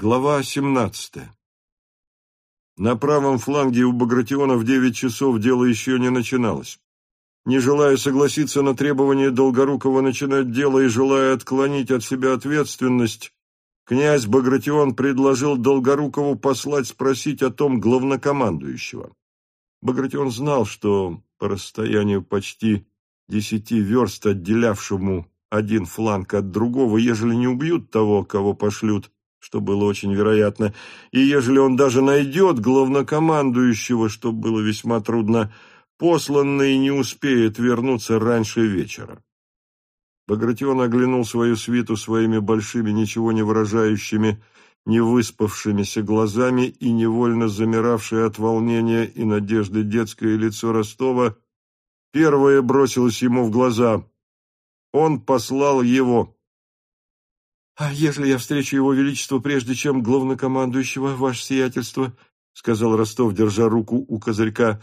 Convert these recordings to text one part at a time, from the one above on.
Глава 17. На правом фланге у Багратиона в девять часов дело еще не начиналось. Не желая согласиться на требование Долгорукова начинать дело и желая отклонить от себя ответственность, князь Багратион предложил Долгорукову послать спросить о том главнокомандующего. Багратион знал, что по расстоянию почти десяти верст, отделявшему один фланг от другого, ежели не убьют того, кого пошлют, что было очень вероятно, и ежели он даже найдет главнокомандующего, что было весьма трудно, посланный не успеет вернуться раньше вечера. Багратион оглянул свою свиту своими большими, ничего не выражающими, не выспавшимися глазами и невольно замиравшее от волнения и надежды детское лицо Ростова, первое бросилось ему в глаза. Он послал его. «А ежели я встречу его величество прежде, чем главнокомандующего, ваше сиятельство?» — сказал Ростов, держа руку у козырька.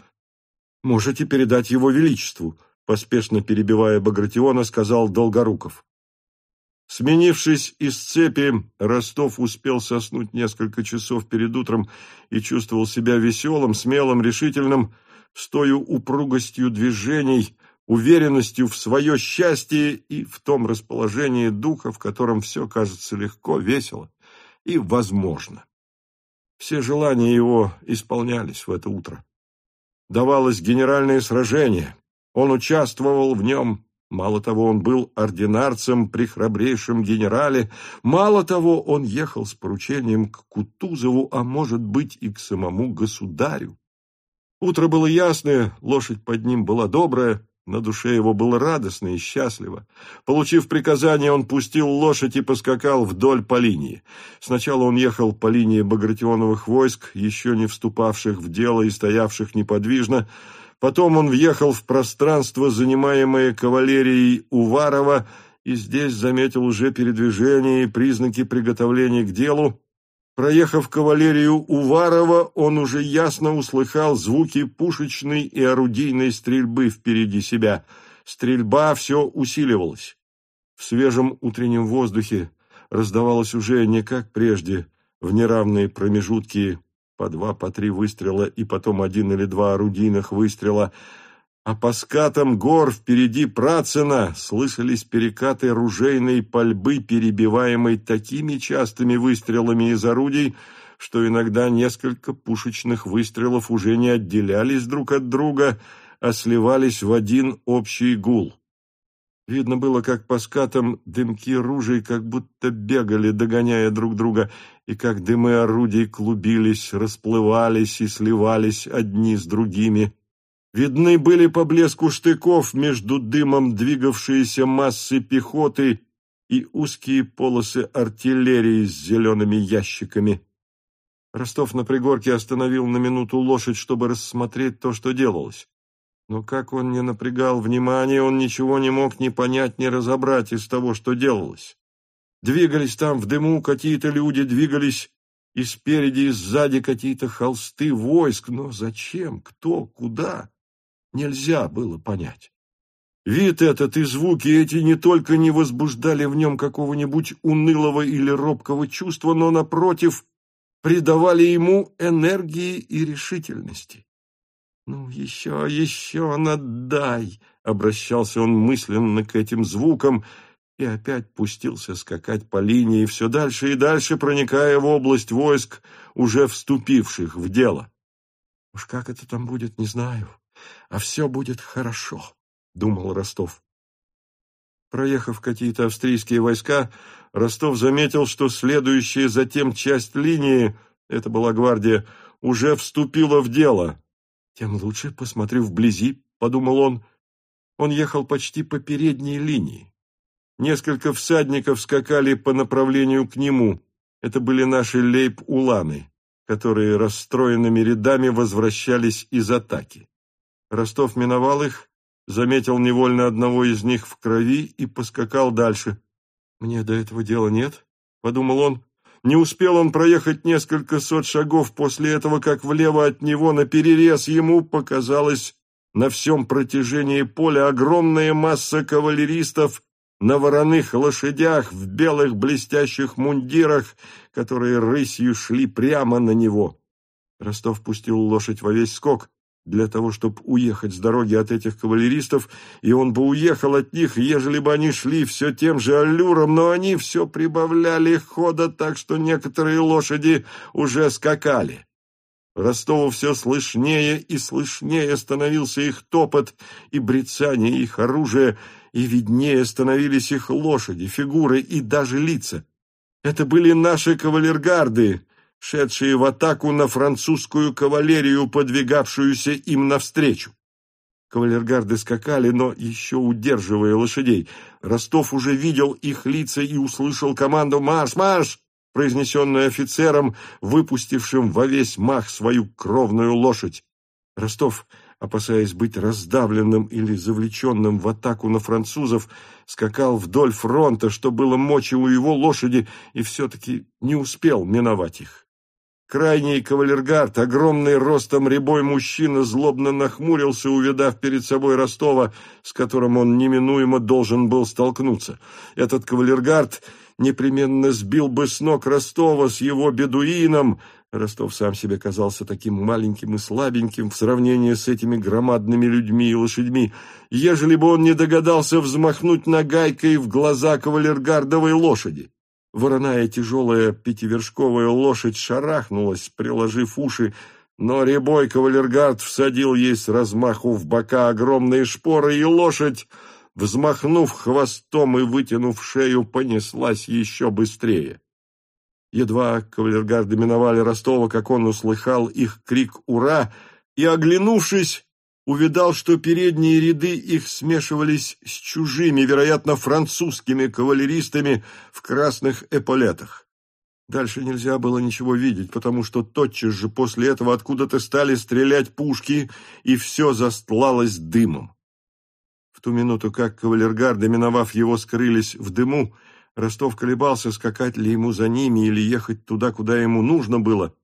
«Можете передать его величеству», — поспешно перебивая Багратиона, сказал Долгоруков. Сменившись из цепи, Ростов успел соснуть несколько часов перед утром и чувствовал себя веселым, смелым, решительным, с той упругостью движений, уверенностью в свое счастье и в том расположении духа, в котором все кажется легко, весело и возможно. Все желания его исполнялись в это утро. Давалось генеральное сражение. Он участвовал в нем. Мало того, он был ординарцем при храбрейшем генерале. Мало того, он ехал с поручением к Кутузову, а может быть и к самому государю. Утро было ясное, лошадь под ним была добрая, на душе его было радостно и счастливо. Получив приказание, он пустил лошадь и поскакал вдоль по линии. Сначала он ехал по линии Багратионовых войск, еще не вступавших в дело и стоявших неподвижно. Потом он въехал в пространство, занимаемое кавалерией Уварова, и здесь заметил уже передвижение и признаки приготовления к делу, Проехав кавалерию Уварова, он уже ясно услыхал звуки пушечной и орудийной стрельбы впереди себя. Стрельба все усиливалась. В свежем утреннем воздухе раздавалось уже не как прежде, в неравные промежутки по два, по три выстрела и потом один или два орудийных выстрела – а по скатам гор впереди Працина слышались перекаты ружейной пальбы, перебиваемой такими частыми выстрелами из орудий, что иногда несколько пушечных выстрелов уже не отделялись друг от друга, а сливались в один общий гул. Видно было, как по скатам дымки ружей как будто бегали, догоняя друг друга, и как дымы орудий клубились, расплывались и сливались одни с другими. Видны были по блеску штыков между дымом двигавшиеся массы пехоты и узкие полосы артиллерии с зелеными ящиками. Ростов на пригорке остановил на минуту лошадь, чтобы рассмотреть то, что делалось. Но как он не напрягал внимания, он ничего не мог ни понять, ни разобрать из того, что делалось. Двигались там в дыму какие-то люди, двигались и спереди, и сзади какие-то холсты войск. Но зачем? Кто? Куда? Нельзя было понять. Вид этот и звуки эти не только не возбуждали в нем какого-нибудь унылого или робкого чувства, но, напротив, придавали ему энергии и решительности. «Ну, еще, еще надай!» — обращался он мысленно к этим звукам и опять пустился скакать по линии, все дальше и дальше проникая в область войск, уже вступивших в дело. «Уж как это там будет, не знаю а все будет хорошо, — думал Ростов. Проехав какие-то австрийские войска, Ростов заметил, что следующая затем часть линии, это была гвардия, уже вступила в дело. Тем лучше, посмотрю вблизи, — подумал он. Он ехал почти по передней линии. Несколько всадников скакали по направлению к нему. Это были наши лейб-уланы, которые расстроенными рядами возвращались из атаки. Ростов миновал их, заметил невольно одного из них в крови и поскакал дальше. «Мне до этого дела нет», — подумал он. Не успел он проехать несколько сот шагов после этого, как влево от него на перерез ему показалось на всем протяжении поля огромная масса кавалеристов на вороных лошадях в белых блестящих мундирах, которые рысью шли прямо на него. Ростов пустил лошадь во весь скок для того, чтобы уехать с дороги от этих кавалеристов, и он бы уехал от них, ежели бы они шли все тем же аллюром, но они все прибавляли хода так, что некоторые лошади уже скакали. Ростову все слышнее и слышнее становился их топот и брецание их оружия, и виднее становились их лошади, фигуры и даже лица. Это были наши кавалергарды, шедшие в атаку на французскую кавалерию, подвигавшуюся им навстречу. Кавалергарды скакали, но еще удерживая лошадей. Ростов уже видел их лица и услышал команду «Марш! Марш!», произнесенную офицером, выпустившим во весь мах свою кровную лошадь. Ростов опасаясь быть раздавленным или завлеченным в атаку на французов, скакал вдоль фронта, что было мочи у его лошади, и все-таки не успел миновать их. Крайний кавалергард, огромный ростом рябой мужчина, злобно нахмурился, увидав перед собой Ростова, с которым он неминуемо должен был столкнуться. Этот кавалергард непременно сбил бы с ног Ростова с его бедуином, Ростов сам себе казался таким маленьким и слабеньким в сравнении с этими громадными людьми и лошадьми, ежели бы он не догадался взмахнуть нагайкой в глаза кавалергардовой лошади. Вороная тяжелая пятивершковая лошадь шарахнулась, приложив уши, но рябой кавалергард всадил ей с размаху в бока огромные шпоры, и лошадь, взмахнув хвостом и вытянув шею, понеслась еще быстрее. Едва кавалергарды миновали Ростова, как он услыхал их крик «Ура!» и, оглянувшись, увидал, что передние ряды их смешивались с чужими, вероятно, французскими кавалеристами в красных эполетах. Дальше нельзя было ничего видеть, потому что тотчас же после этого откуда-то стали стрелять пушки, и все застлалось дымом. В ту минуту, как кавалергарды, миновав его, скрылись в дыму, Ростов колебался, скакать ли ему за ними или ехать туда, куда ему нужно было.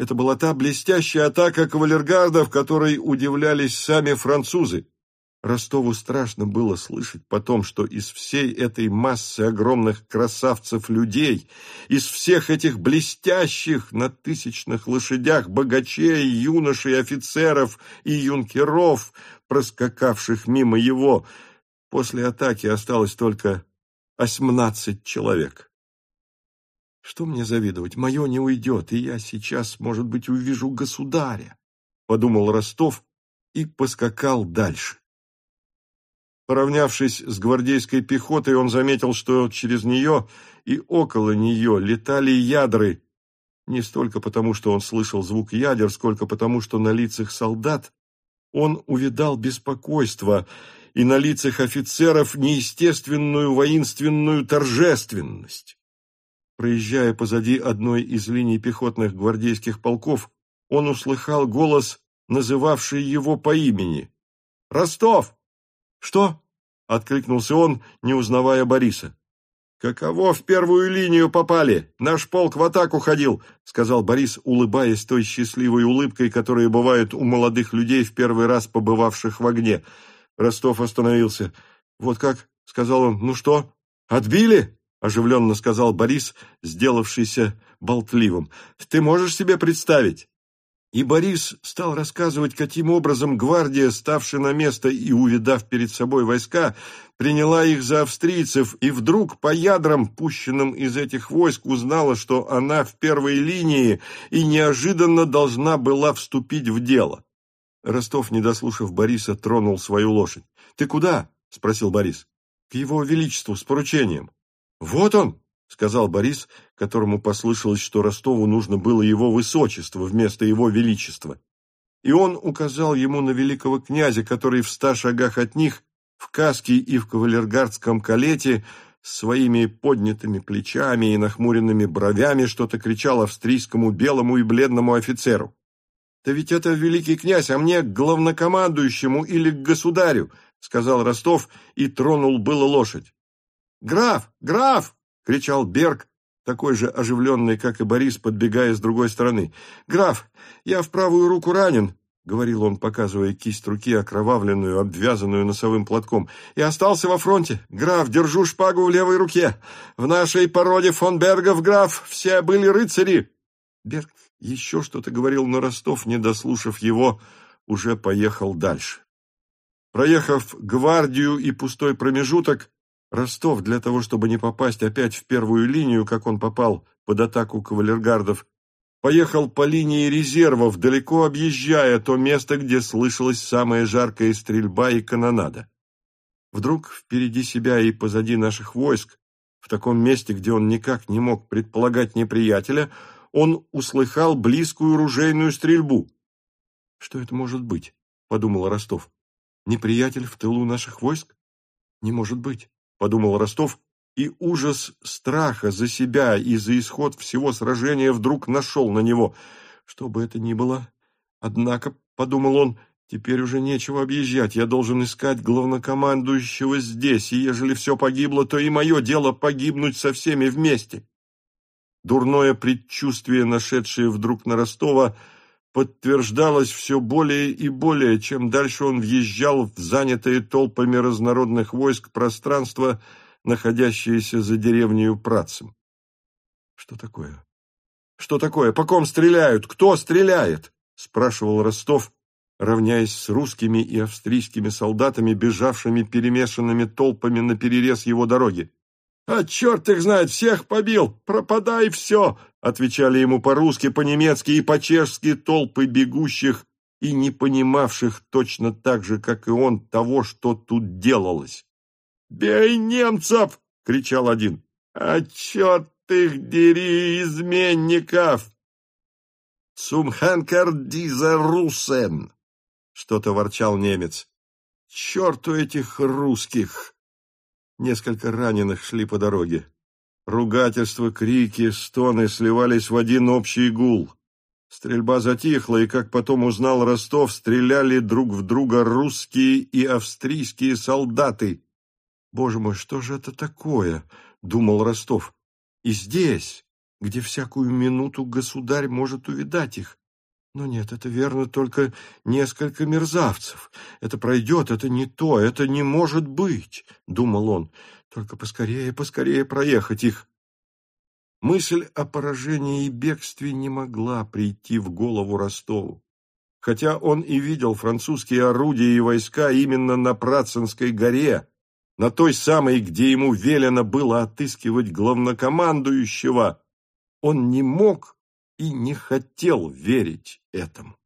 Это была та блестящая атака кавалергарда, в которой удивлялись сами французы. Ростову страшно было слышать потом, что из всей этой массы огромных красавцев-людей, из всех этих блестящих на тысячных лошадях богачей, юношей, офицеров и юнкеров, проскакавших мимо его, после атаки осталось только восемнадцать человек. Что мне завидовать? Мое не уйдет, и я сейчас, может быть, увижу государя, — подумал Ростов и поскакал дальше. Поравнявшись с гвардейской пехотой, он заметил, что через нее и около нее летали ядры, не столько потому, что он слышал звук ядер, сколько потому, что на лицах солдат он увидал беспокойство и на лицах офицеров неестественную воинственную торжественность. Проезжая позади одной из линий пехотных гвардейских полков, он услыхал голос, называвший его по имени. «Ростов!» «Что?» — откликнулся он, не узнавая Бориса. «Каково в первую линию попали? Наш полк в атаку ходил», — сказал Борис, улыбаясь той счастливой улыбкой, которая бывает у молодых людей, в первый раз побывавших в огне. Ростов остановился. «Вот как?» — сказал он. «Ну что, отбили?» — оживленно сказал Борис, сделавшийся болтливым. «Ты можешь себе представить?» И Борис стал рассказывать, каким образом гвардия, ставшая на место и увидав перед собой войска, приняла их за австрийцев, и вдруг по ядрам, пущенным из этих войск, узнала, что она в первой линии и неожиданно должна была вступить в дело. Ростов, не дослушав Бориса, тронул свою лошадь. «Ты куда?» — спросил Борис. «К его величеству, с поручением». «Вот он!» — сказал Борис, которому послышалось, что Ростову нужно было его высочество вместо его величества. И он указал ему на великого князя, который в ста шагах от них, в каске и в кавалергардском калете, с своими поднятыми плечами и нахмуренными бровями что-то кричал австрийскому белому и бледному офицеру. «Да ведь это великий князь, а мне к главнокомандующему или к государю», — сказал Ростов и тронул было лошадь. «Граф! Граф!» — кричал Берг, такой же оживленный, как и Борис, подбегая с другой стороны. «Граф, я в правую руку ранен. — говорил он, показывая кисть руки, окровавленную, обвязанную носовым платком. «И остался во фронте. Граф, держу шпагу в левой руке. В нашей породе фон Бергов, граф, все были рыцари». Берг еще что-то говорил, но Ростов, не дослушав его, уже поехал дальше. Проехав гвардию и пустой промежуток, Ростов, для того, чтобы не попасть опять в первую линию, как он попал под атаку кавалергардов, поехал по линии резервов, далеко объезжая то место, где слышалась самая жаркая стрельба и канонада. Вдруг впереди себя и позади наших войск, в таком месте, где он никак не мог предполагать неприятеля, он услыхал близкую ружейную стрельбу. «Что это может быть?» — подумал Ростов. «Неприятель в тылу наших войск? Не может быть», — подумал Ростов и ужас страха за себя и за исход всего сражения вдруг нашел на него. Что бы это ни было, однако, — подумал он, — теперь уже нечего объезжать, я должен искать главнокомандующего здесь, и ежели все погибло, то и мое дело погибнуть со всеми вместе. Дурное предчувствие, нашедшее вдруг на Ростова, подтверждалось все более и более, чем дальше он въезжал в занятые толпами разнородных войск пространство, — находящиеся за деревнею Працем. Что такое? Что такое? По ком стреляют? Кто стреляет? спрашивал Ростов, равняясь с русскими и австрийскими солдатами, бежавшими перемешанными толпами на перерез его дороги. «А черт их знает, всех побил! Пропадай все!» Отвечали ему по-русски, по-немецки и по-чешски толпы бегущих и не понимавших точно так же, как и он, того, что тут делалось. «Бей немцев!» — кричал один. «А черт их дери, изменников!» «Zum Henker diese Russen!» — что-то ворчал немец. «Черту этих русских!» Несколько раненых шли по дороге. Ругательства, крики, стоны сливались в один общий гул. Стрельба затихла, и, как потом узнал Ростов, стреляли друг в друга русские и австрийские солдаты. «Боже мой, что же это такое?» — думал Ростов. «И здесь, где всякую минуту государь может увидать их. Но нет, это верно только несколько мерзавцев. Это пройдет, это не то, это не может быть», — думал он. «Только поскорее, поскорее проехать их». Мысль о поражении и бегстве не могла прийти в голову Ростову. Хотя он и видел французские орудия и войска именно на Працинской горе, на той самой, где ему велено было отыскивать главнокомандующего, он не мог и не хотел верить этому.